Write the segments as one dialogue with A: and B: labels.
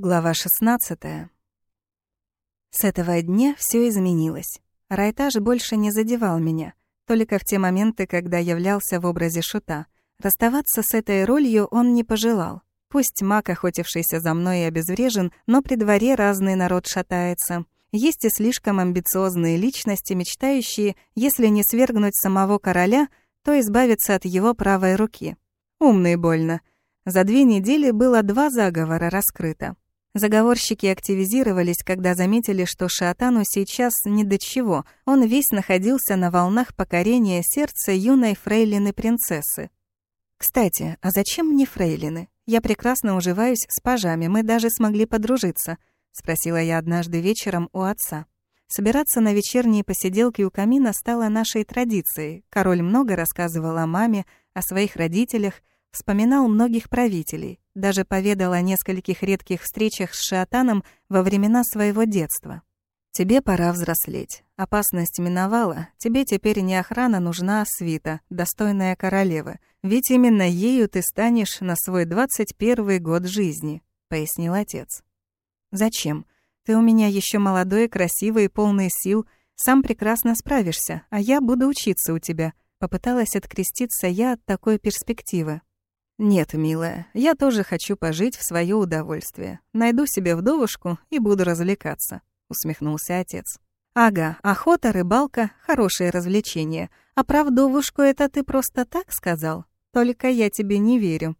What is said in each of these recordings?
A: Глава 16. С этого дня все изменилось. Райтаж больше не задевал меня, только в те моменты, когда являлся в образе шута. Расставаться с этой ролью он не пожелал. Пусть маг, охотившийся за мной, и обезврежен, но при дворе разный народ шатается. Есть и слишком амбициозные личности, мечтающие, если не свергнуть самого короля, то избавиться от его правой руки. Умно и больно. За две недели было два заговора раскрыто. Заговорщики активизировались, когда заметили, что Шиатану сейчас ни до чего. Он весь находился на волнах покорения сердца юной фрейлины-принцессы. «Кстати, а зачем мне фрейлины? Я прекрасно уживаюсь с пажами, мы даже смогли подружиться», — спросила я однажды вечером у отца. Собираться на вечерние посиделки у камина стало нашей традицией. Король много рассказывал о маме, о своих родителях, вспоминал многих правителей, даже поведал о нескольких редких встречах с Шиатаном во времена своего детства. «Тебе пора взрослеть. Опасность миновала. Тебе теперь не охрана нужна, а свита, достойная королевы. Ведь именно ею ты станешь на свой двадцать первый год жизни», — пояснил отец. «Зачем? Ты у меня еще молодой, красивый и полный сил. Сам прекрасно справишься, а я буду учиться у тебя», — попыталась откреститься я от такой перспективы. «Нет, милая, я тоже хочу пожить в свое удовольствие. Найду себе вдовушку и буду развлекаться», — усмехнулся отец. «Ага, охота, рыбалка — хорошее развлечение. А про вдовушку это ты просто так сказал? Только я тебе не верю».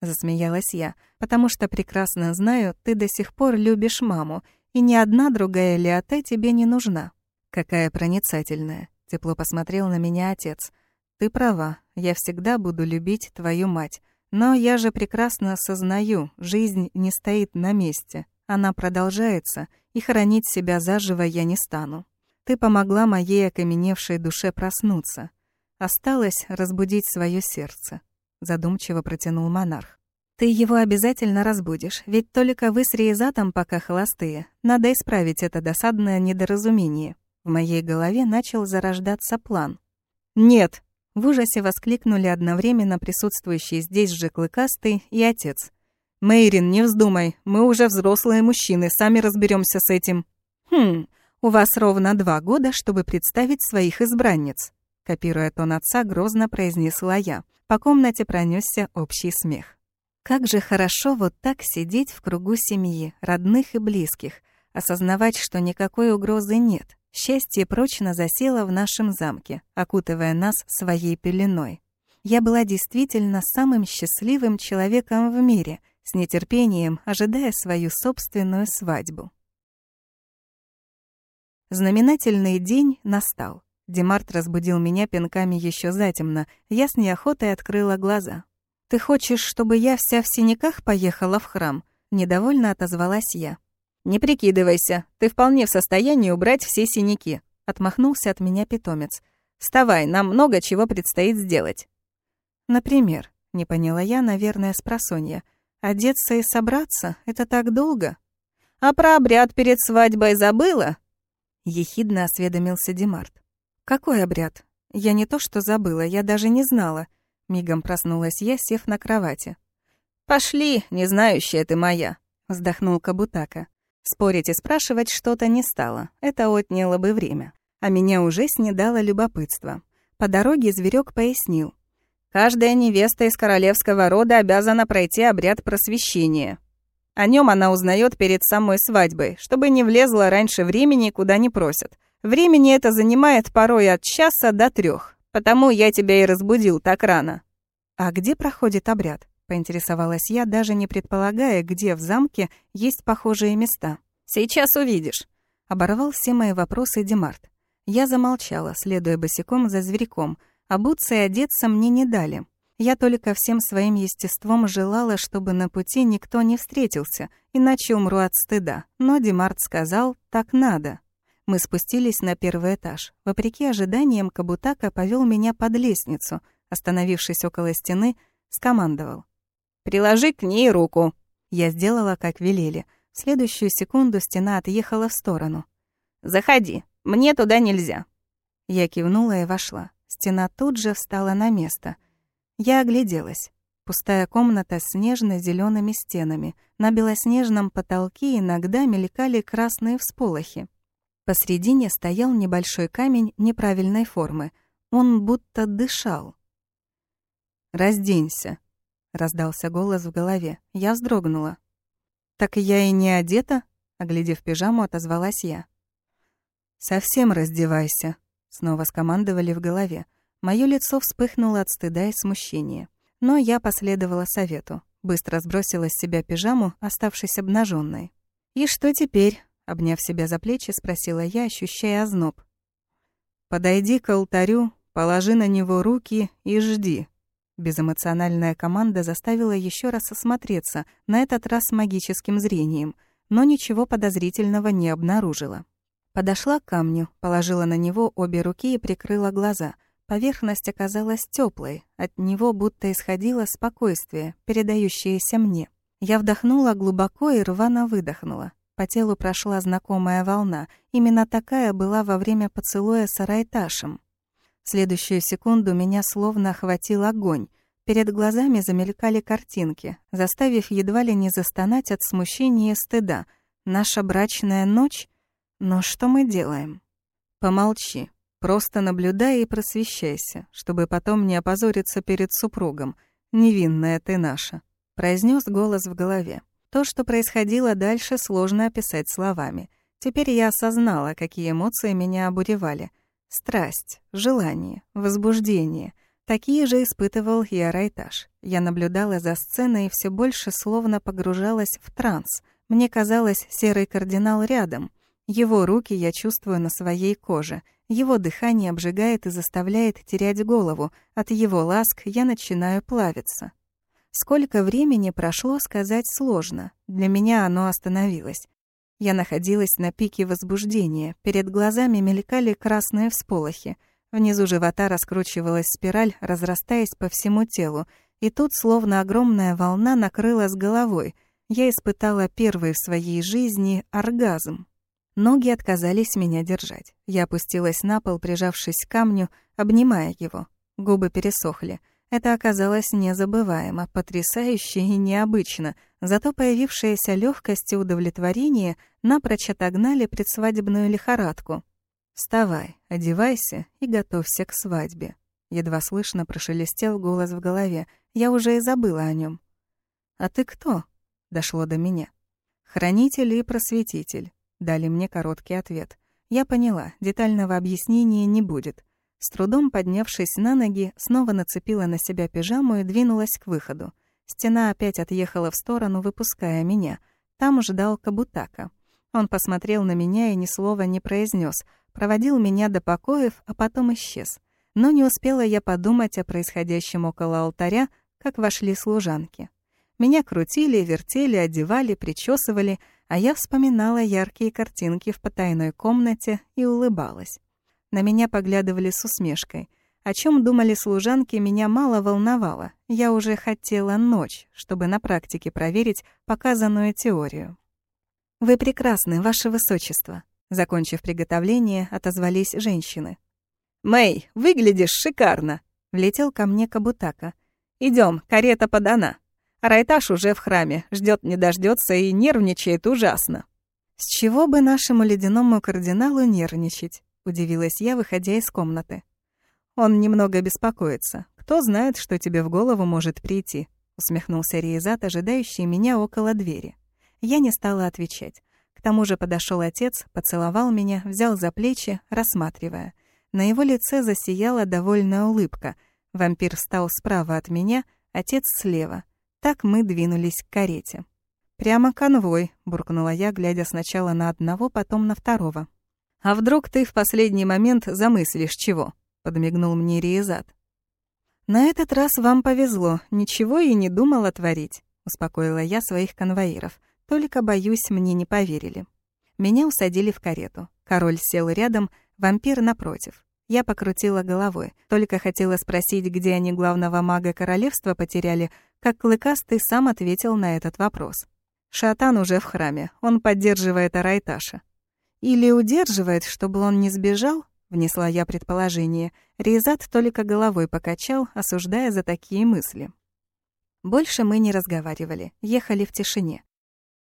A: Засмеялась я, потому что прекрасно знаю, ты до сих пор любишь маму, и ни одна другая Леоте тебе не нужна. Какая проницательная. Тепло посмотрел на меня отец. Ты права, я всегда буду любить твою мать. Но я же прекрасно осознаю, жизнь не стоит на месте. Она продолжается, и хранить себя заживо я не стану. Ты помогла моей окаменевшей душе проснуться. Осталось разбудить свое сердце. Задумчиво протянул монарх. Ты его обязательно разбудишь, ведь только вы с Реизатом пока холостые. Надо исправить это досадное недоразумение. В моей голове начал зарождаться план. «Нет!» В ужасе воскликнули одновременно присутствующие здесь же Клыкастый и отец. «Мейрин, не вздумай, мы уже взрослые мужчины, сами разберемся с этим». «Хм, у вас ровно два года, чтобы представить своих избранниц», копируя тон отца, грозно произнесла я. По комнате пронесся общий смех. Как же хорошо вот так сидеть в кругу семьи, родных и близких, осознавать, что никакой угрозы нет, Счастье прочно засело в нашем замке, окутывая нас своей пеленой. Я была действительно самым счастливым человеком в мире, с нетерпением ожидая свою собственную свадьбу. Знаменательный день настал. Демарт разбудил меня пинками еще затемно. Я с неохотой открыла глаза. «Ты хочешь, чтобы я вся в синяках поехала в храм?» Недовольно отозвалась я. «Не прикидывайся, ты вполне в состоянии убрать все синяки», — отмахнулся от меня питомец. «Вставай, нам много чего предстоит сделать». «Например», — не поняла я, наверное, с просонья, «одеться и собраться — это так долго?» «А про обряд перед свадьбой забыла?» — ехидно осведомился Демарт. «Какой обряд? Я не то что забыла, я даже не знала». Мигом проснулась я, сев на кровати. «Пошли, не знающая ты моя», — вздохнул Кабутака. Спорить и спрашивать что-то не стало, это отняло бы время. А меня уже снедало любопытство. По дороге зверек пояснил. «Каждая невеста из королевского рода обязана пройти обряд просвещения. О нем она узнает перед самой свадьбой, чтобы не влезла раньше времени, куда не просят. Времени это занимает порой от часа до трех, потому я тебя и разбудил так рано». «А где проходит обряд?» Поинтересовалась я, даже не предполагая, где в замке есть похожие места. «Сейчас увидишь», — оборвал все мои вопросы Демарт. Я замолчала, следуя босиком за зверьком. Обуться и одеться мне не дали. Я только всем своим естеством желала, чтобы на пути никто не встретился, иначе умру от стыда. Но Демарт сказал «так надо». Мы спустились на первый этаж. Вопреки ожиданиям, Кабутака повел меня под лестницу. Остановившись около стены, скомандовал. Приложи к ней руку». Я сделала, как велели. В следующую секунду стена отъехала в сторону. «Заходи, мне туда нельзя». Я кивнула и вошла. Стена тут же встала на место. Я огляделась. Пустая комната с нежно зелеными стенами. На белоснежном потолке иногда мелькали красные всполохи. Посредине стоял небольшой камень неправильной формы. Он будто дышал. «Разденься», — раздался голос в голове. Я вздрогнула. «Так я и не одета?» — оглядев пижаму, отозвалась я. «Совсем раздевайся», — снова скомандовали в голове. Моё лицо вспыхнуло от стыда и смущения. Но я последовала совету. Быстро сбросила с себя пижаму, оставшись обнаженной. «И что теперь?» — обняв себя за плечи, спросила я, ощущая озноб. «Подойди к алтарю, положи на него руки и жди». Безэмоциональная команда заставила еще раз осмотреться, на этот раз магическим зрением, но ничего подозрительного не обнаружила. Подошла к камню, положила на него обе руки и прикрыла глаза. Поверхность оказалась теплой, от него будто исходило спокойствие, передающееся мне. Я вдохнула глубоко и рвано выдохнула. По телу прошла знакомая волна. Именно такая была во время поцелуя с Арайташем. В следующую секунду меня словно охватил огонь. Перед глазами замелькали картинки, заставив едва ли не застонать от смущения и стыда. Наша брачная ночь? Но что мы делаем? Помолчи. Просто наблюдай и просвещайся, чтобы потом не опозориться перед супругом. Невинная ты наша. Произнес голос в голове. То, что происходило дальше, сложно описать словами. Теперь я осознала, какие эмоции меня обуревали. Страсть, желание, возбуждение. Такие же испытывал и Арайтаж. Я наблюдала за сценой и все больше словно погружалась в транс. Мне казалось, серый кардинал рядом. Его руки я чувствую на своей коже. Его дыхание обжигает и заставляет терять голову. От его ласк я начинаю плавиться. Сколько времени прошло, сказать сложно. Для меня оно остановилось. Я находилась на пике возбуждения. Перед глазами мелькали красные всполохи. Внизу живота раскручивалась спираль, разрастаясь по всему телу. И тут, словно огромная волна, накрыла с головой. Я испытала первый в своей жизни оргазм. Ноги отказались меня держать. Я опустилась на пол, прижавшись к камню, обнимая его. Губы пересохли. Это оказалось незабываемо, потрясающе и необычно, зато появившаяся легкость и удовлетворение напрочь отогнали предсвадебную лихорадку. «Вставай, одевайся и готовься к свадьбе», — едва слышно прошелестел голос в голове. Я уже и забыла о нем. «А ты кто?» — дошло до меня. «Хранитель и просветитель», — дали мне короткий ответ. Я поняла, детального объяснения не будет. С трудом поднявшись на ноги, снова нацепила на себя пижаму и двинулась к выходу. Стена опять отъехала в сторону, выпуская меня. Там ждал Кабутака. Он посмотрел на меня и ни слова не произнес, проводил меня до покоев, а потом исчез. Но не успела я подумать о происходящем около алтаря, как вошли служанки. Меня крутили, вертели, одевали, причесывали, а я вспоминала яркие картинки в потайной комнате и улыбалась. На меня поглядывали с усмешкой. О чем думали служанки, меня мало волновало. Я уже хотела ночь, чтобы на практике проверить показанную теорию. «Вы прекрасны, ваше высочество», — закончив приготовление, отозвались женщины. «Мэй, выглядишь шикарно!» — влетел ко мне Кабутака. Идем, карета подана. Райташ уже в храме, ждет не дождется и нервничает ужасно». «С чего бы нашему ледяному кардиналу нервничать?» — удивилась я, выходя из комнаты. «Он немного беспокоится. Кто знает, что тебе в голову может прийти?» — усмехнулся Риезат, ожидающий меня около двери. Я не стала отвечать. К тому же подошел отец, поцеловал меня, взял за плечи, рассматривая. На его лице засияла довольная улыбка. Вампир встал справа от меня, отец слева. Так мы двинулись к карете. «Прямо конвой», — буркнула я, глядя сначала на одного, потом на второго. «А вдруг ты в последний момент замыслишь чего?» — подмигнул мне Риезат. «На этот раз вам повезло, ничего и не думала творить», — успокоила я своих конвоиров. «Только, боюсь, мне не поверили». Меня усадили в карету. Король сел рядом, вампир напротив. Я покрутила головой. Только хотела спросить, где они главного мага королевства потеряли, как Клыкастый сам ответил на этот вопрос. Шатан уже в храме, он поддерживает Арайташа. «Или удерживает, чтобы он не сбежал?» — внесла я предположение. Ризат только головой покачал, осуждая за такие мысли. Больше мы не разговаривали, ехали в тишине.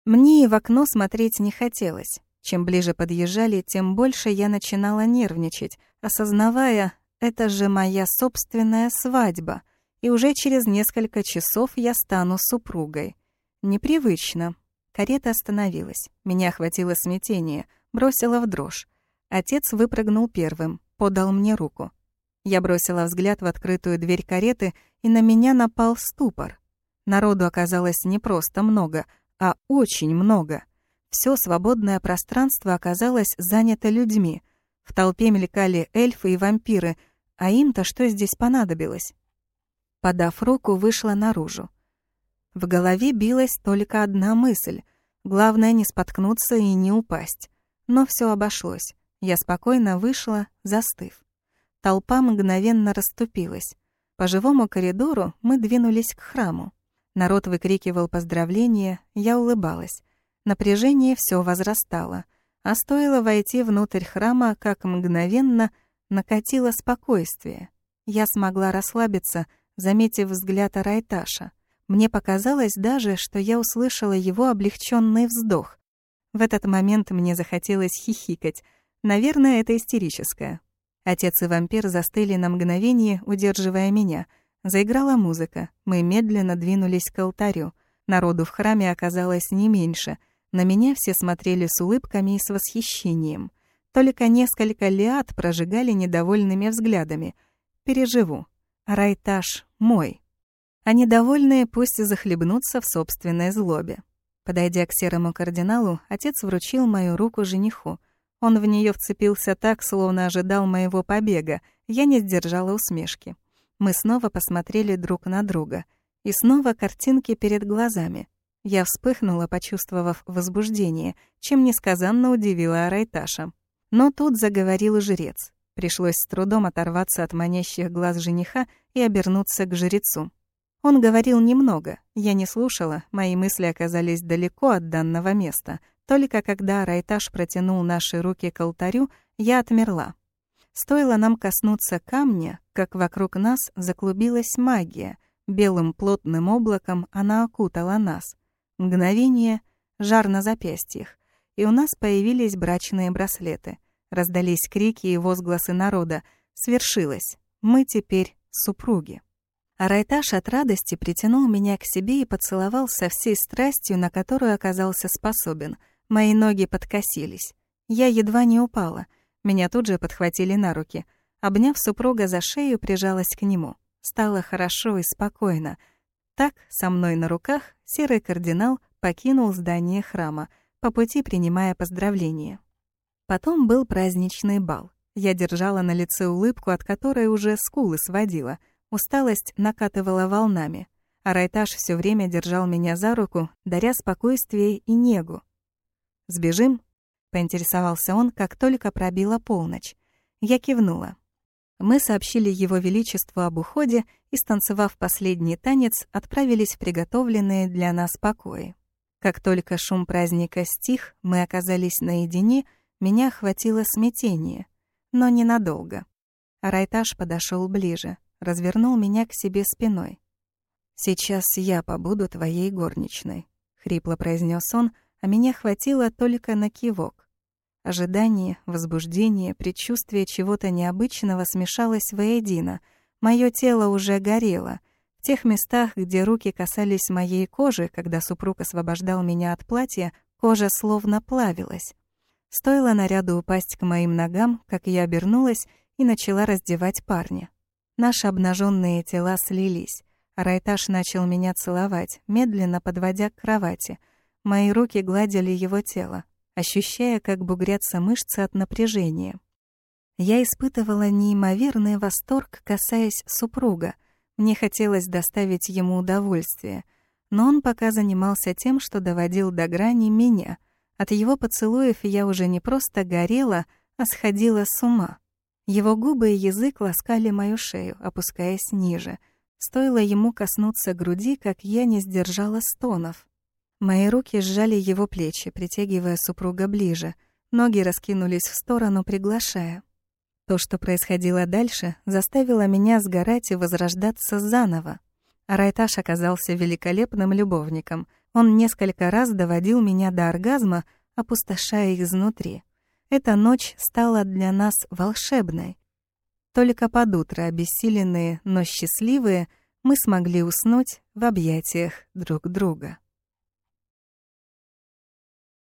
A: Мне и в окно смотреть не хотелось. Чем ближе подъезжали, тем больше я начинала нервничать, осознавая, это же моя собственная свадьба, и уже через несколько часов я стану супругой. Непривычно. Карета остановилась. Меня охватило смятение, бросило в дрожь. Отец выпрыгнул первым, подал мне руку. Я бросила взгляд в открытую дверь кареты, и на меня напал ступор. Народу оказалось не просто много, а очень много. Все свободное пространство оказалось занято людьми. В толпе мелькали эльфы и вампиры, а им-то что здесь понадобилось? Подав руку, вышла наружу. В голове билась только одна мысль. Главное не споткнуться и не упасть. Но все обошлось. Я спокойно вышла, застыв. Толпа мгновенно расступилась. По живому коридору мы двинулись к храму. Народ выкрикивал поздравления, я улыбалась. Напряжение все возрастало. А стоило войти внутрь храма, как мгновенно накатило спокойствие. Я смогла расслабиться, заметив взгляд Арайташа. Мне показалось даже, что я услышала его облегченный вздох. В этот момент мне захотелось хихикать. Наверное, это истерическое. Отец и вампир застыли на мгновение, удерживая меня. Заиграла музыка. Мы медленно двинулись к алтарю. Народу в храме оказалось не меньше. На меня все смотрели с улыбками и с восхищением. Только несколько лиад прожигали недовольными взглядами. Переживу. Райтаж мой а недовольные пусть захлебнутся в собственной злобе. Подойдя к серому кардиналу, отец вручил мою руку жениху. Он в нее вцепился так, словно ожидал моего побега. Я не сдержала усмешки. Мы снова посмотрели друг на друга. И снова картинки перед глазами. Я вспыхнула, почувствовав возбуждение, чем несказанно удивила Арайташа. Но тут заговорил жрец. Пришлось с трудом оторваться от манящих глаз жениха и обернуться к жрецу. Он говорил немного, я не слушала, мои мысли оказались далеко от данного места. Только когда Райташ протянул наши руки к алтарю, я отмерла. Стоило нам коснуться камня, как вокруг нас заклубилась магия. Белым плотным облаком она окутала нас. Мгновение — жар на запястьях. И у нас появились брачные браслеты. Раздались крики и возгласы народа. Свершилось. Мы теперь супруги. А Райташ от радости притянул меня к себе и поцеловал со всей страстью, на которую оказался способен. Мои ноги подкосились. Я едва не упала. Меня тут же подхватили на руки. Обняв супруга за шею, прижалась к нему. Стало хорошо и спокойно. Так, со мной на руках, серый кардинал покинул здание храма, по пути принимая поздравления. Потом был праздничный бал. Я держала на лице улыбку, от которой уже скулы сводила — Усталость накатывала волнами, а Райташ все время держал меня за руку, даря спокойствие и негу. «Сбежим?» — поинтересовался он, как только пробила полночь. Я кивнула. Мы сообщили его величеству об уходе и, станцевав последний танец, отправились в приготовленные для нас покои. Как только шум праздника стих, мы оказались наедине, меня охватило смятение. Но ненадолго. Райташ подошел ближе развернул меня к себе спиной. «Сейчас я побуду твоей горничной», — хрипло произнес он, а меня хватило только на кивок. Ожидание, возбуждение, предчувствие чего-то необычного смешалось воедино. Моё тело уже горело. В тех местах, где руки касались моей кожи, когда супруг освобождал меня от платья, кожа словно плавилась. Стоило наряду упасть к моим ногам, как я обернулась и начала раздевать парня. Наши обнаженные тела слились. Райташ начал меня целовать, медленно подводя к кровати. Мои руки гладили его тело, ощущая, как бугрятся мышцы от напряжения. Я испытывала неимоверный восторг, касаясь супруга. Мне хотелось доставить ему удовольствие, но он пока занимался тем, что доводил до грани меня. От его поцелуев я уже не просто горела, а сходила с ума. Его губы и язык ласкали мою шею, опускаясь ниже. Стоило ему коснуться груди, как я не сдержала стонов. Мои руки сжали его плечи, притягивая супруга ближе. Ноги раскинулись в сторону, приглашая. То, что происходило дальше, заставило меня сгорать и возрождаться заново. Райташ оказался великолепным любовником. Он несколько раз доводил меня до оргазма, опустошая их изнутри. Эта ночь стала для нас волшебной. Только под утро, обессиленные, но счастливые, мы смогли уснуть в объятиях друг друга.